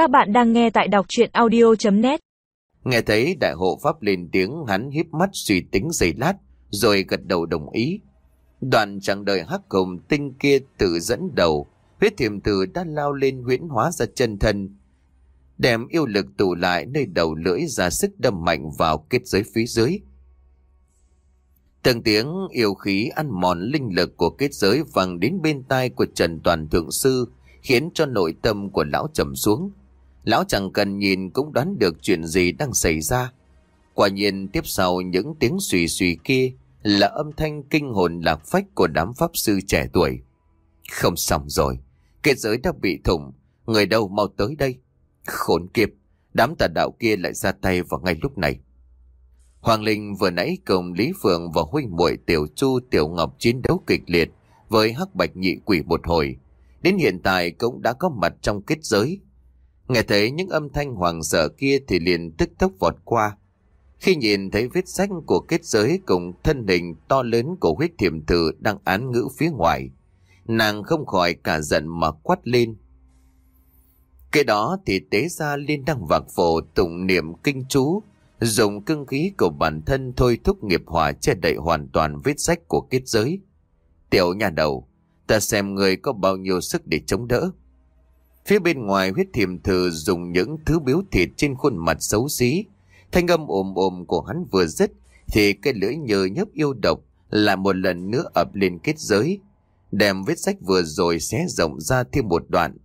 Các bạn đang nghe tại đọc chuyện audio.net Nghe thấy đại hộ pháp lên tiếng hắn híp mắt suy tính giây lát rồi gật đầu đồng ý. đoàn chẳng đợi hắc hồng tinh kia tự dẫn đầu, huyết thiềm tử đã lao lên huyễn hóa ra chân thân. Đem yêu lực tụ lại nơi đầu lưỡi ra sức đâm mạnh vào kết giới phía dưới. Từng tiếng yêu khí ăn mòn linh lực của kết giới vang đến bên tai của Trần Toàn Thượng Sư, khiến cho nội tâm của lão trầm xuống. Lão chẳng cần nhìn cũng đoán được chuyện gì đang xảy ra. Quả nhiên tiếp sau những tiếng xùy xùy kia là âm thanh kinh hồn lạc phách của đám pháp sư trẻ tuổi. Không xong rồi, kết giới đã bị thủng, người đâu mau tới đây. Khốn kiếp, đám tà đạo kia lại ra tay vào ngay lúc này. Hoàng Linh vừa nãy cùng Lý Phượng và huynh muội Tiểu Chu Tiểu Ngọc chiến đấu kịch liệt với hắc bạch nhị quỷ một hồi. Đến hiện tại cũng đã có mặt trong kết giới. Nghe thấy những âm thanh hoàng sợ kia thì liền tức tốc vọt qua. Khi nhìn thấy vết sách của kết giới cùng thân hình to lớn của huyết thiểm tử đang án ngữ phía ngoài, nàng không khỏi cả giận mà quát lên. Cái đó thì tế ra liên đăng vạc phổ tụng niệm kinh chú, dùng cưng khí của bản thân thôi thúc nghiệp hỏa che đậy hoàn toàn vết sách của kết giới. Tiểu nhà đầu, ta xem người có bao nhiêu sức để chống đỡ. Phía bên ngoài huyết thiềm thử dùng những thứ biếu thịt trên khuôn mặt xấu xí. Thanh âm ồm ồm của hắn vừa dứt thì cái lưỡi nhờ nhấp yêu độc lại một lần nữa ập lên kết giới. Đem vết sách vừa rồi xé rộng ra thêm một đoạn.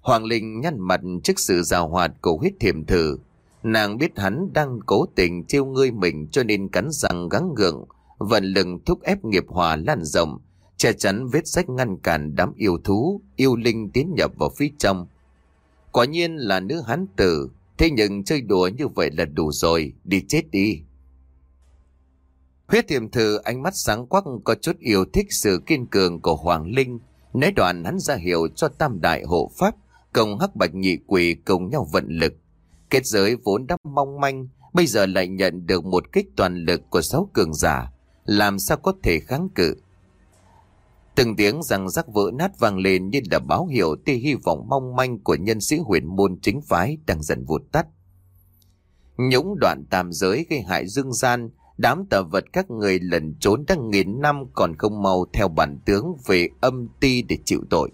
Hoàng Linh nhăn mặt trước sự rào hoạt của huyết thiềm thử. Nàng biết hắn đang cố tình trêu ngươi mình cho nên cắn răng gắng gượng, vận lừng thúc ép nghiệp hòa lan rộng, che chắn vết sách ngăn cản đám yêu thú, yêu linh tiến nhập vào phía trong. Quả nhiên là nữ hán tử, thế nhưng chơi đùa như vậy là đủ rồi, đi chết đi. Huyết tiềm thư ánh mắt sáng quắc có chút yêu thích sự kiên cường của Hoàng Linh, nói đoạn hắn ra hiệu cho tam đại hộ pháp, cùng hắc bạch nhị quỷ cùng nhau vận lực. Kết giới vốn đã mong manh, bây giờ lại nhận được một kích toàn lực của sáu cường giả, làm sao có thể kháng cự. Từng tiếng răng rắc vỡ nát vang lên như là báo hiệu tia hy vọng mong manh của nhân sĩ huyền môn chính phái đang dần vụt tắt. Những đoạn tam giới gây hại dương gian, đám tà vật các người lần trốn đang nghìn năm còn không mau theo bản tướng về âm ti để chịu tội.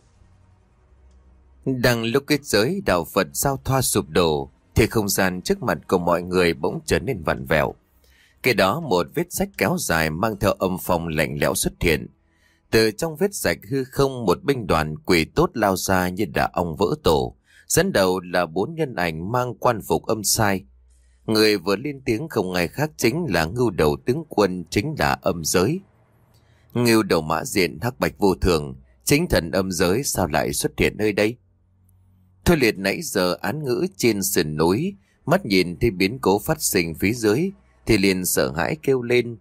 Đang lúc kết giới đạo Phật giao thoa sụp đổ, thì không gian trước mặt của mọi người bỗng trở nên vặn vẹo. Kế đó một vết sách kéo dài mang theo âm phong lạnh lẽo xuất hiện. Từ trong vết sạch hư không một binh đoàn quỷ tốt lao ra như đã ong vỡ tổ. Dẫn đầu là bốn nhân ảnh mang quan phục âm sai. Người vừa lên tiếng không ai khác chính là ngưu đầu tướng quân chính là âm giới. Ngưu đầu mã diện hắc bạch vô thường, chính thần âm giới sao lại xuất hiện nơi đây? Thôi liệt nãy giờ án ngữ trên sườn núi, mắt nhìn thấy biến cố phát sinh phía dưới, thì liền sợ hãi kêu lên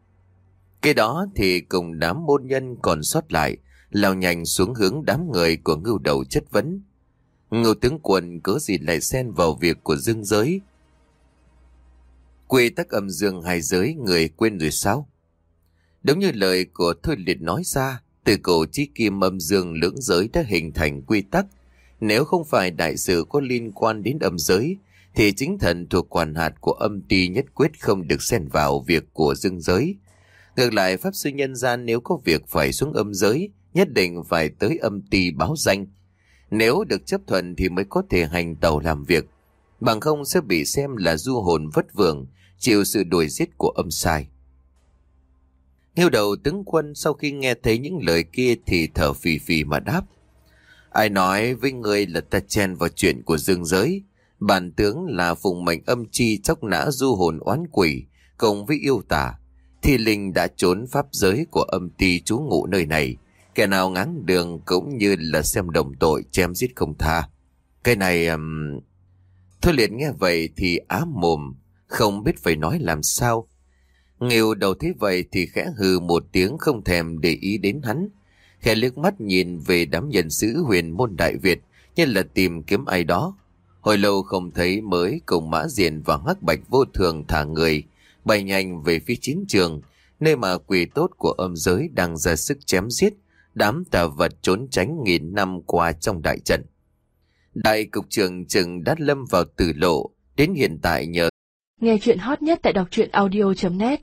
kế đó thì cùng đám môn nhân còn sót lại, lao nhanh xuống hướng đám người của ngưu đầu chất vấn. Ngưu tướng quân cớ gì lại xen vào việc của dương giới? Quy tắc âm dương hai giới người quên rồi sao? Đúng như lời của Thôi Liệt nói ra, từ cổ chí kim âm dương lưỡng giới đã hình thành quy tắc. Nếu không phải đại sự có liên quan đến âm giới, thì chính thần thuộc quản hạt của âm ty nhất quyết không được xen vào việc của dương giới. Ngược lại, Pháp Sư Nhân gian nếu có việc phải xuống âm giới, nhất định phải tới âm ti báo danh. Nếu được chấp thuận thì mới có thể hành tàu làm việc. Bằng không sẽ bị xem là du hồn vất vưởng, chịu sự đuổi giết của âm sai. Nghiêu đầu tướng quân sau khi nghe thấy những lời kia thì thở phì phì mà đáp. Ai nói với người là ta chen vào chuyện của dương giới. Bản tướng là phụng mệnh âm chi chóc nã du hồn oán quỷ, cộng với yêu tả thi linh đã trốn pháp giới của âm ti chú ngụ nơi này. Kẻ nào ngáng đường cũng như là xem đồng tội chém giết không tha. Cái này... Um... Thôi liệt nghe vậy thì á mồm, không biết phải nói làm sao. Nghiêu đầu thế vậy thì khẽ hừ một tiếng không thèm để ý đến hắn. Khẽ liếc mắt nhìn về đám nhân sứ huyền môn Đại Việt như là tìm kiếm ai đó. Hồi lâu không thấy mới cùng mã diện và hắc bạch vô thường thả người, bay nhanh về phía chiến trường, nơi mà quỷ tốt của âm giới đang ra sức chém giết, đám tà vật trốn tránh nghìn năm qua trong đại trận. Đại cục trường chừng đã lâm vào tử lộ, đến hiện tại nhờ Nghe chuyện hot nhất tại đọc truyện audio.net